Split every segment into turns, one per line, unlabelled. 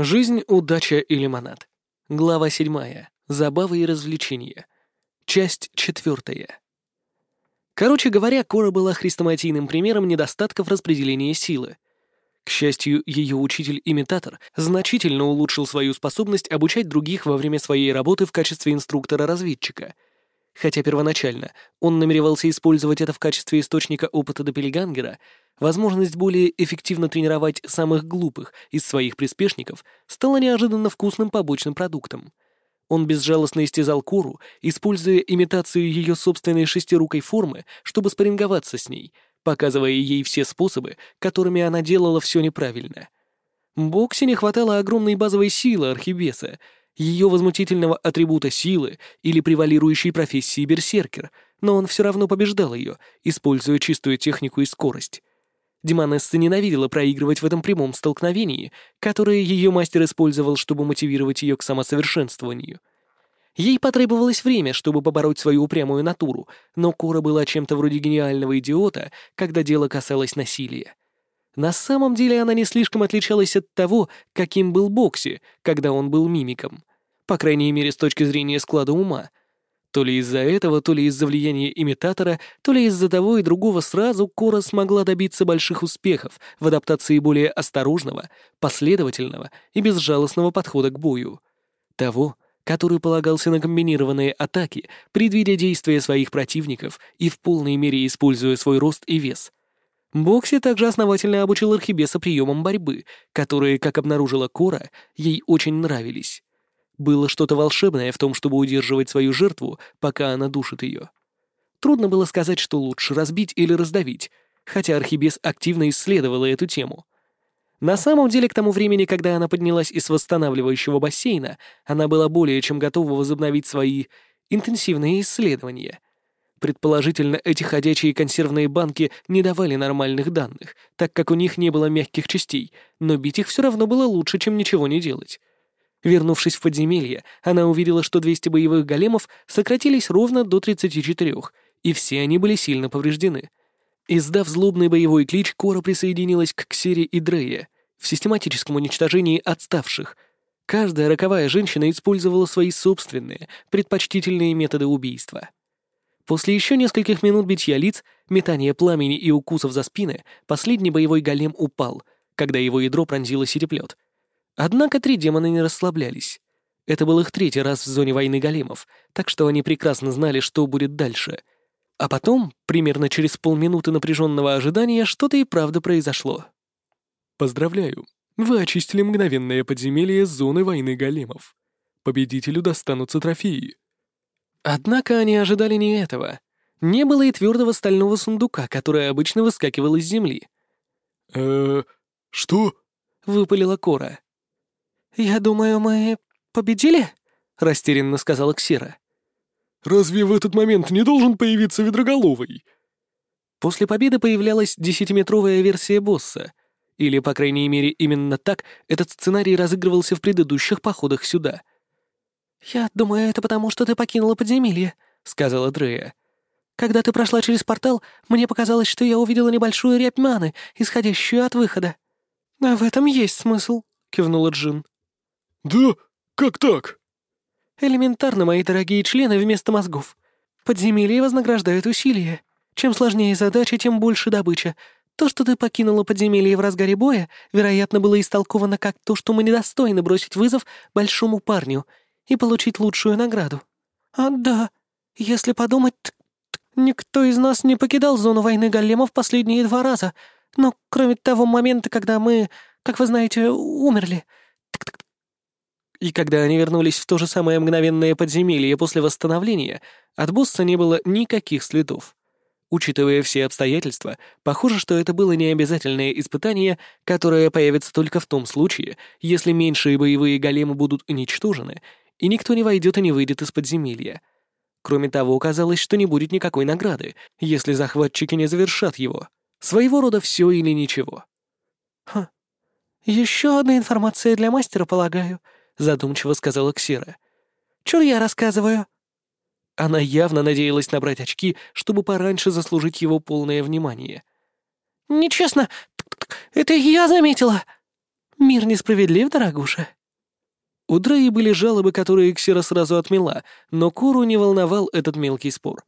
Жизнь, удача и лимонад. Глава 7. Забавы и развлечения. Часть 4. Короче говоря, Кора была хрестоматийным примером недостатков распределения силы. К счастью, ее учитель-имитатор значительно улучшил свою способность обучать других во время своей работы в качестве инструктора-разведчика. Хотя первоначально он намеревался использовать это в качестве источника опыта Доппельгангера, возможность более эффективно тренировать самых глупых из своих приспешников стала неожиданно вкусным побочным продуктом. Он безжалостно истязал Кору, используя имитацию ее собственной шестирукой формы, чтобы спарринговаться с ней, показывая ей все способы, которыми она делала все неправильно. Боксе не хватало огромной базовой силы Архибеса, ее возмутительного атрибута силы или превалирующей профессии берсеркер, но он все равно побеждал ее, используя чистую технику и скорость. Демонесса ненавидела проигрывать в этом прямом столкновении, которое ее мастер использовал, чтобы мотивировать ее к самосовершенствованию. Ей потребовалось время, чтобы побороть свою упрямую натуру, но Кора была чем-то вроде гениального идиота, когда дело касалось насилия. На самом деле она не слишком отличалась от того, каким был Бокси, когда он был мимиком. По крайней мере, с точки зрения склада ума. То ли из-за этого, то ли из-за влияния имитатора, то ли из-за того и другого сразу Кора смогла добиться больших успехов в адаптации более осторожного, последовательного и безжалостного подхода к бою. Того, который полагался на комбинированные атаки, предвидя действия своих противников и в полной мере используя свой рост и вес. Бокси также основательно обучил Архибеса приемам борьбы, которые, как обнаружила Кора, ей очень нравились. Было что-то волшебное в том, чтобы удерживать свою жертву, пока она душит ее. Трудно было сказать, что лучше разбить или раздавить, хотя Архибес активно исследовала эту тему. На самом деле, к тому времени, когда она поднялась из восстанавливающего бассейна, она была более чем готова возобновить свои интенсивные исследования. Предположительно, эти ходячие консервные банки не давали нормальных данных, так как у них не было мягких частей, но бить их все равно было лучше, чем ничего не делать. Вернувшись в подземелье, она увидела, что 200 боевых големов сократились ровно до 34, и все они были сильно повреждены. Издав злобный боевой клич, Кора присоединилась к Ксере и Дрее в систематическом уничтожении отставших. Каждая роковая женщина использовала свои собственные, предпочтительные методы убийства. После еще нескольких минут битья лиц, метания пламени и укусов за спины, последний боевой голем упал, когда его ядро пронзило сереплет — Однако три демона не расслаблялись. Это был их третий раз в зоне войны големов, так что они прекрасно знали, что будет дальше. А потом, примерно через полминуты напряженного ожидания, что-то и правда произошло. «Поздравляю, вы очистили мгновенное подземелье зоны войны големов. Победителю достанутся трофеи». Однако они ожидали не этого. Не было и твердого стального сундука, который обычно выскакивал из земли.
«Э, что?»
— выпалила Кора. «Я думаю, мы победили?» — растерянно сказала Ксира.
«Разве в этот момент не должен появиться Ведроголовый?»
После победы появлялась десятиметровая версия босса. Или, по крайней мере, именно так этот сценарий разыгрывался в предыдущих походах сюда. «Я думаю, это потому, что ты покинула подземелье», — сказала Дрея. «Когда ты прошла через портал, мне показалось, что я увидела небольшую рябь маны, исходящую от выхода». «А в этом есть смысл», — кивнула Джин.
«Да? Как так?»
«Элементарно, мои дорогие члены, вместо мозгов. Подземелье вознаграждают усилия. Чем сложнее задача, тем больше добыча. То, что ты покинула подземелье в разгаре боя, вероятно, было истолковано как то, что мы недостойны бросить вызов большому парню и получить лучшую награду. А да, если подумать, никто из нас не покидал зону войны големов последние два раза, но кроме того момента, когда мы, как вы знаете, умерли. И когда они вернулись в то же самое мгновенное подземелье после восстановления, от босса не было никаких следов. Учитывая все обстоятельства, похоже, что это было необязательное испытание, которое появится только в том случае, если меньшие боевые големы будут уничтожены, и никто не войдет и не выйдет из подземелья. Кроме того, казалось, что не будет никакой награды, если захватчики не завершат его. Своего рода все или ничего. «Хм. Еще одна информация для мастера, полагаю», задумчиво сказала Ксира. «Чур я рассказываю?» Она явно надеялась набрать очки, чтобы пораньше заслужить его полное внимание. «Нечестно! Это я заметила!» «Мир несправедлив, дорогуша?» У Дреи были жалобы, которые Ксера сразу отмела, но Куру не волновал этот мелкий спор.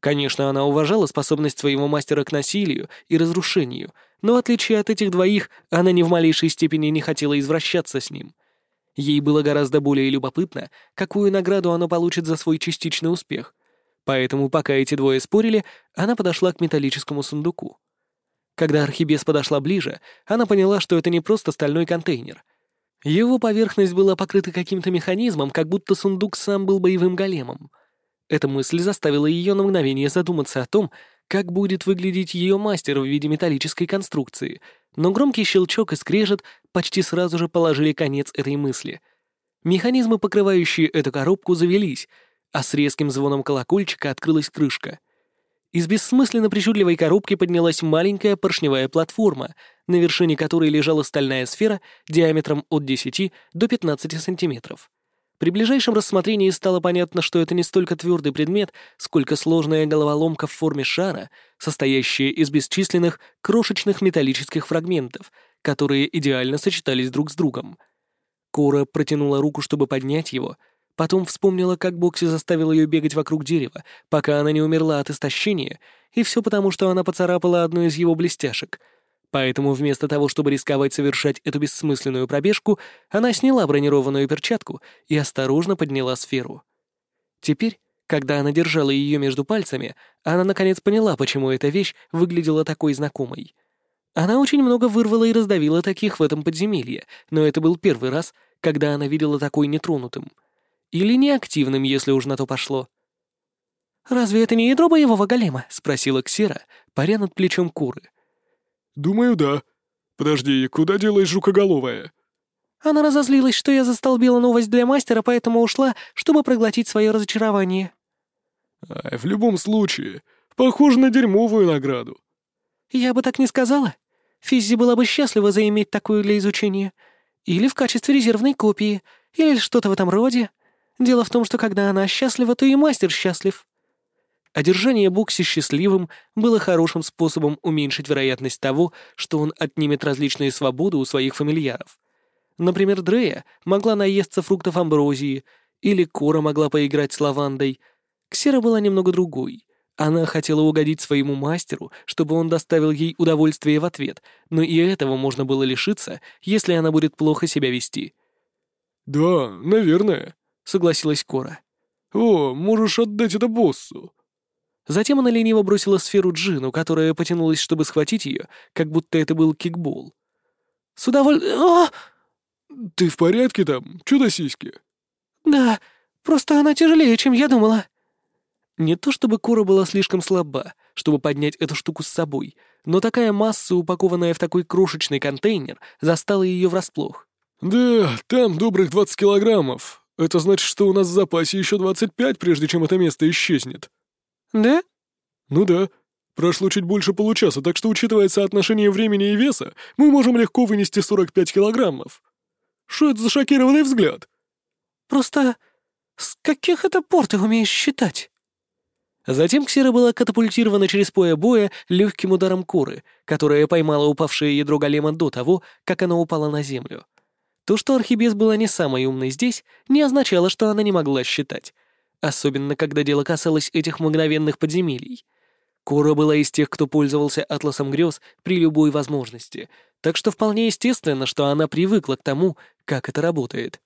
Конечно, она уважала способность своего мастера к насилию и разрушению, но в отличие от этих двоих, она ни в малейшей степени не хотела извращаться с ним. Ей было гораздо более любопытно, какую награду она получит за свой частичный успех. Поэтому, пока эти двое спорили, она подошла к металлическому сундуку. Когда архибес подошла ближе, она поняла, что это не просто стальной контейнер. Его поверхность была покрыта каким-то механизмом, как будто сундук сам был боевым големом — эта мысль заставила ее на мгновение задуматься о том, как будет выглядеть ее мастер в виде металлической конструкции, но громкий щелчок и скрежет почти сразу же положили конец этой мысли. Механизмы, покрывающие эту коробку, завелись, а с резким звоном колокольчика открылась крышка. Из бессмысленно причудливой коробки поднялась маленькая поршневая платформа, на вершине которой лежала стальная сфера диаметром от 10 до 15 сантиметров. При ближайшем рассмотрении стало понятно, что это не столько твердый предмет, сколько сложная головоломка в форме шара, состоящая из бесчисленных крошечных металлических фрагментов, которые идеально сочетались друг с другом. Кора протянула руку, чтобы поднять его, потом вспомнила, как Бокси заставил ее бегать вокруг дерева, пока она не умерла от истощения, и все потому, что она поцарапала одну из его блестяшек — Поэтому вместо того, чтобы рисковать совершать эту бессмысленную пробежку, она сняла бронированную перчатку и осторожно подняла сферу. Теперь, когда она держала ее между пальцами, она наконец поняла, почему эта вещь выглядела такой знакомой. Она очень много вырвала и раздавила таких в этом подземелье, но это был первый раз, когда она видела такой нетронутым. Или неактивным, если уж на то пошло. «Разве это не ядро боевого голема?» — спросила Ксера, паря над плечом куры.
«Думаю, да. Подожди, куда делась жукоголовая?»
Она разозлилась, что я застолбила новость для мастера, поэтому ушла, чтобы проглотить свое разочарование.
А, в любом случае, похоже на дерьмовую награду.
Я бы так не сказала. Физзи была бы счастлива заиметь такую для изучения. Или в качестве резервной копии, или что-то в этом роде. Дело в том, что когда она счастлива, то и мастер счастлив. Одержание Букси счастливым было хорошим способом уменьшить вероятность того, что он отнимет различные свободы у своих фамильяров. Например, Дрея могла наесться фруктов амброзии, или Кора могла поиграть с лавандой. Ксера была немного другой. Она хотела угодить своему мастеру, чтобы он доставил ей удовольствие в ответ, но и этого можно было лишиться, если она будет плохо себя вести.
«Да, наверное», — согласилась Кора. «О, можешь отдать это боссу».
Затем она лениво бросила сферу Джину, которая потянулась, чтобы схватить ее, как будто это был кикбол. «С удовольствием...»
«Ты в порядке там, чудо-сиськи?»
«Да, просто она тяжелее, чем я думала». Не то чтобы Кора была слишком слаба, чтобы поднять эту штуку с собой, но такая масса, упакованная в такой крошечный контейнер, застала ее врасплох.
«Да, там добрых 20 килограммов. Это значит, что у нас в запасе еще 25, прежде чем это место исчезнет».
«Да?»
«Ну да. Прошло чуть больше получаса, так что, учитывая соотношение времени и веса, мы можем легко вынести 45 килограммов. Что это за шокированный взгляд?»
«Просто с каких это пор ты умеешь считать?» Затем Ксера была катапультирована через поя боя легким ударом коры, которая поймала упавшее ядро голема до того, как оно упало на землю. То, что Архибес была не самой умной здесь, не означало, что она не могла считать, особенно когда дело касалось этих мгновенных подземелий. Кора была из тех, кто пользовался атласом грез при любой возможности, так что вполне естественно, что она привыкла к тому, как это работает.